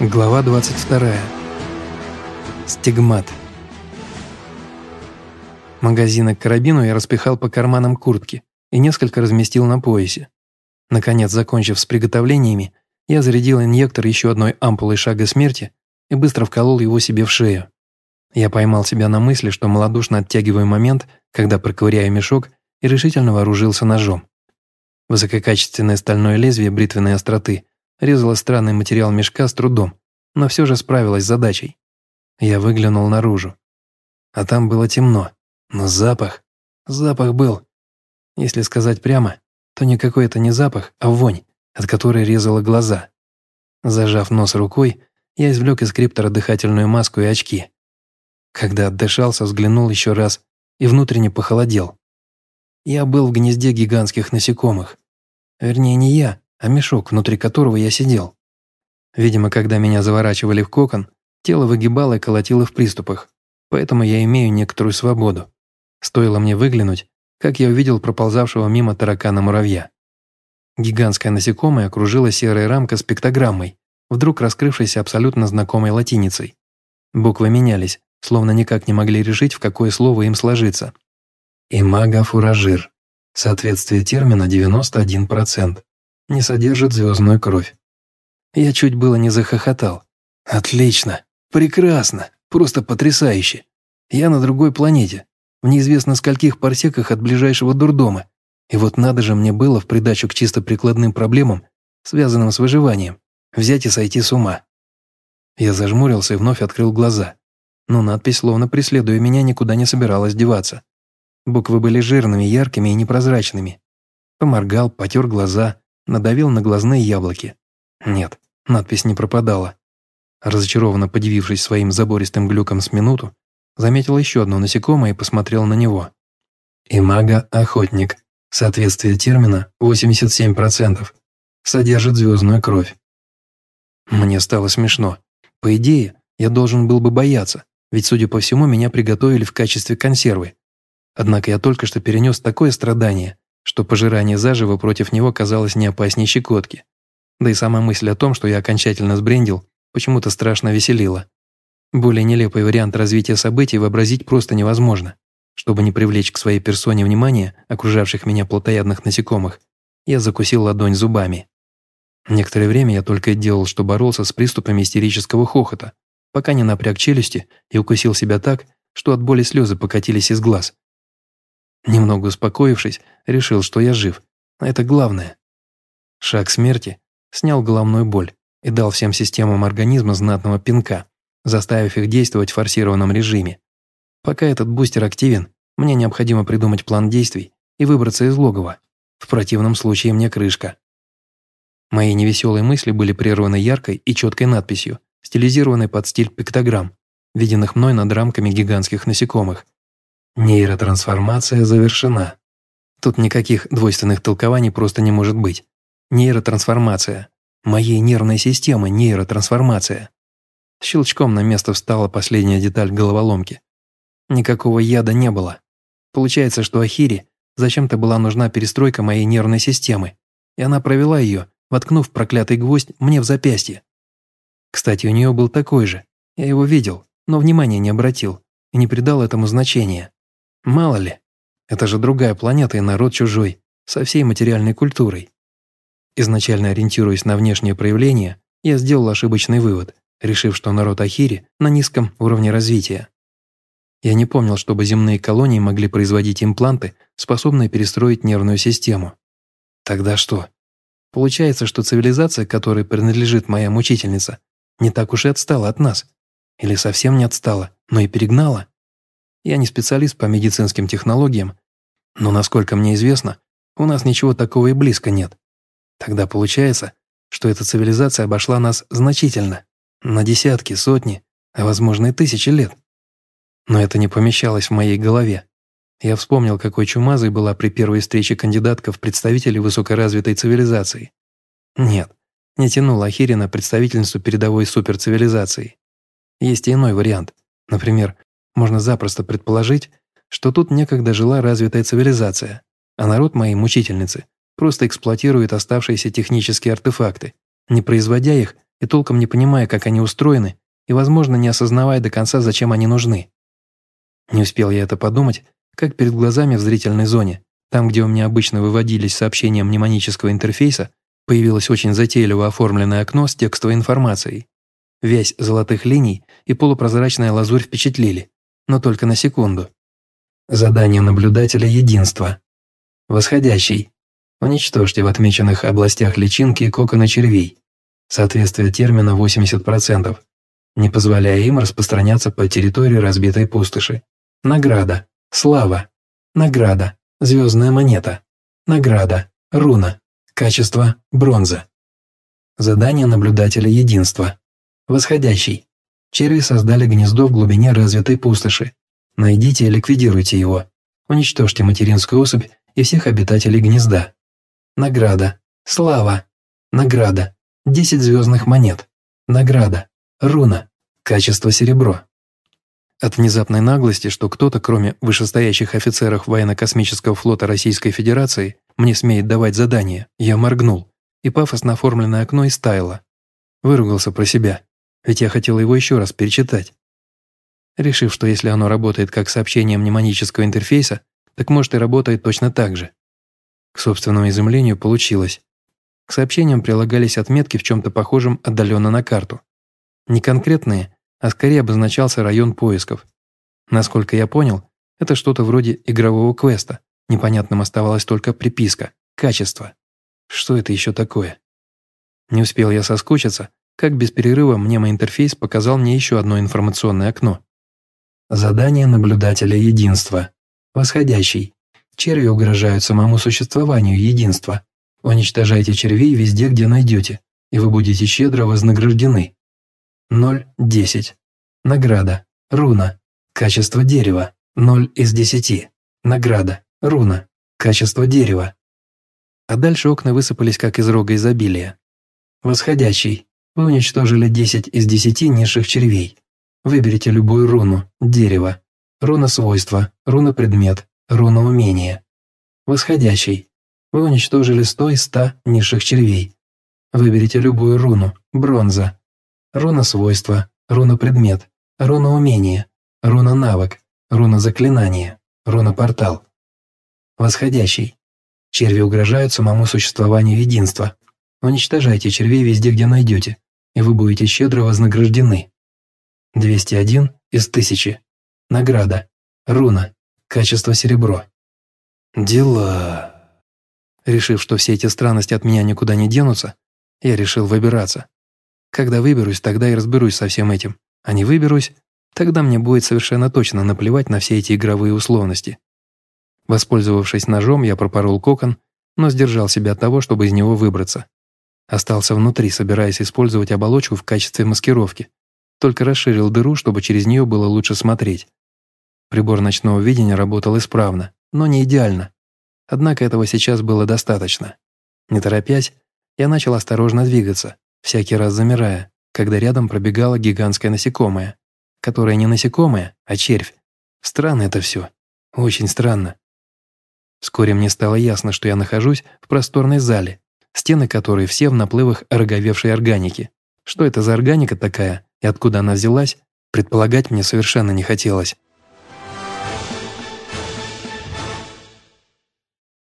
Глава 22. Стигмат. Магазины к карабину я распихал по карманам куртки и несколько разместил на поясе. Наконец, закончив с приготовлениями, я зарядил инъектор еще одной ампулой шага смерти и быстро вколол его себе в шею. Я поймал себя на мысли, что малодушно оттягиваю момент, когда проковыряю мешок и решительно вооружился ножом. Высококачественное стальное лезвие бритвенной остроты резала странный материал мешка с трудом, но все же справилась с задачей. Я выглянул наружу. А там было темно, но запах... Запах был. Если сказать прямо, то никакой это не запах, а вонь, от которой резала глаза. Зажав нос рукой, я извлек из криптора дыхательную маску и очки. Когда отдышался, взглянул еще раз и внутренне похолодел. Я был в гнезде гигантских насекомых. Вернее, не я, а мешок, внутри которого я сидел. Видимо, когда меня заворачивали в кокон, тело выгибало и колотило в приступах, поэтому я имею некоторую свободу. Стоило мне выглянуть, как я увидел проползавшего мимо таракана-муравья. Гигантская насекомая окружила серая рамка с пиктограммой, вдруг раскрывшейся абсолютно знакомой латиницей. Буквы менялись, словно никак не могли решить, в какое слово им сложиться. Имага-фуражир. Соответствие термина 91% не содержит звездную кровь. Я чуть было не захохотал. Отлично, прекрасно, просто потрясающе. Я на другой планете, в неизвестно скольких парсеках от ближайшего дурдома. И вот надо же мне было в придачу к чисто прикладным проблемам, связанным с выживанием, взять и сойти с ума. Я зажмурился и вновь открыл глаза. Но надпись, словно преследуя меня, никуда не собиралась деваться. Буквы были жирными, яркими и непрозрачными. Поморгал, потер глаза, надавил на глазные яблоки. Нет, надпись не пропадала. Разочарованно подивившись своим забористым глюком с минуту, заметил еще одно насекомое и посмотрел на него. Имага-охотник. Соответствие термина 87%. Содержит звездную кровь. Мне стало смешно. По идее, я должен был бы бояться, ведь, судя по всему, меня приготовили в качестве консервы. Однако я только что перенес такое страдание, что пожирание заживо против него казалось не опаснее щекотки. Да и сама мысль о том, что я окончательно сбрендил, почему-то страшно веселила. Более нелепый вариант развития событий вообразить просто невозможно. Чтобы не привлечь к своей персоне внимание окружавших меня плотоядных насекомых, я закусил ладонь зубами. Некоторое время я только и делал, что боролся с приступами истерического хохота, пока не напряг челюсти и укусил себя так, что от боли слезы покатились из глаз. Немного успокоившись, решил, что я жив. Это главное. Шаг смерти снял головную боль и дал всем системам организма знатного пинка, заставив их действовать в форсированном режиме. Пока этот бустер активен, мне необходимо придумать план действий и выбраться из логова. В противном случае мне крышка. Мои невеселые мысли были прерваны яркой и четкой надписью, стилизированной под стиль пиктограмм, виденных мной над рамками гигантских насекомых – Нейротрансформация завершена. Тут никаких двойственных толкований просто не может быть. Нейротрансформация. Моей нервной системы нейротрансформация. Щелчком на место встала последняя деталь головоломки. Никакого яда не было. Получается, что Ахире зачем-то была нужна перестройка моей нервной системы, и она провела ее, воткнув проклятый гвоздь мне в запястье. Кстати, у нее был такой же. Я его видел, но внимания не обратил и не придал этому значения. Мало ли, это же другая планета и народ чужой, со всей материальной культурой. Изначально ориентируясь на внешние проявления, я сделал ошибочный вывод, решив, что народ Ахири на низком уровне развития. Я не помнил, чтобы земные колонии могли производить импланты, способные перестроить нервную систему. Тогда что? Получается, что цивилизация, которой принадлежит моя мучительница, не так уж и отстала от нас. Или совсем не отстала, но и перегнала. Я не специалист по медицинским технологиям, но, насколько мне известно, у нас ничего такого и близко нет. Тогда получается, что эта цивилизация обошла нас значительно, на десятки, сотни, а возможно и тысячи лет. Но это не помещалось в моей голове. Я вспомнил, какой чумазой была при первой встрече кандидатка в представителей высокоразвитой цивилизации. Нет, не тянула Ахирина представительницу передовой суперцивилизации. Есть и иной вариант. Например, можно запросто предположить, что тут некогда жила развитая цивилизация, а народ моей мучительницы просто эксплуатирует оставшиеся технические артефакты, не производя их, и толком не понимая, как они устроены, и, возможно, не осознавая до конца, зачем они нужны. Не успел я это подумать, как перед глазами в зрительной зоне, там, где у меня обычно выводились сообщения мнемонического интерфейса, появилось очень затейливо оформленное окно с текстовой информацией. Вязь золотых линий и полупрозрачная лазурь впечатлили, но только на секунду. Задание наблюдателя единства. Восходящий. Уничтожьте в отмеченных областях личинки коконы червей. Соответствие термина 80%, не позволяя им распространяться по территории разбитой пустоши. Награда. Слава. Награда. Звездная монета. Награда. Руна. Качество. Бронза. Задание наблюдателя единства. Восходящий. Черви создали гнездо в глубине развитой пустоши. Найдите и ликвидируйте его. Уничтожьте материнскую особь и всех обитателей гнезда. Награда. Слава. Награда. 10 звездных монет. Награда. Руна. Качество серебро. От внезапной наглости, что кто-то, кроме вышестоящих офицеров военно-космического флота Российской Федерации, мне смеет давать задание, я моргнул, и пафосно оформленное окно истаяло. Выругался про себя ведь я хотел его еще раз перечитать. Решив, что если оно работает как сообщение мнемонического интерфейса, так может и работает точно так же. К собственному изумлению получилось. К сообщениям прилагались отметки в чем-то похожем отдаленно на карту. Не конкретные, а скорее обозначался район поисков. Насколько я понял, это что-то вроде игрового квеста. Непонятным оставалась только приписка, качество. Что это еще такое? Не успел я соскучиться, как без перерыва мнемоинтерфейс показал мне еще одно информационное окно. Задание наблюдателя единства. Восходящий. Черви угрожают самому существованию единства. Уничтожайте червей везде, где найдете, и вы будете щедро вознаграждены. 0.10. Награда. Руна. Качество дерева. 0 из 10. Награда. Руна. Качество дерева. А дальше окна высыпались, как из рога изобилия. Восходящий. Вы уничтожили 10 из 10 низших червей. Выберите любую руну, дерево, руна свойства, руна предмет, руна умения. Восходящий. Вы уничтожили 100 из 100 низших червей. Выберите любую руну, бронза, руна свойства, руна предмет, руна умения, руна навык, руна заклинания, руна портал. Восходящий. Черви угрожают самому существованию единства. Уничтожайте червей везде, где найдете и вы будете щедро вознаграждены. 201 из 1000. Награда. Руна. Качество серебро. Дела. Решив, что все эти странности от меня никуда не денутся, я решил выбираться. Когда выберусь, тогда и разберусь со всем этим. А не выберусь, тогда мне будет совершенно точно наплевать на все эти игровые условности. Воспользовавшись ножом, я пропорол кокон, но сдержал себя от того, чтобы из него выбраться. Остался внутри, собираясь использовать оболочку в качестве маскировки. Только расширил дыру, чтобы через нее было лучше смотреть. Прибор ночного видения работал исправно, но не идеально. Однако этого сейчас было достаточно. Не торопясь, я начал осторожно двигаться, всякий раз замирая, когда рядом пробегало гигантское насекомое, которое не насекомое, а червь. Странно это все. Очень странно. Вскоре мне стало ясно, что я нахожусь в просторной зале, стены которой все в наплывах ороговевшей органики. Что это за органика такая и откуда она взялась, предполагать мне совершенно не хотелось.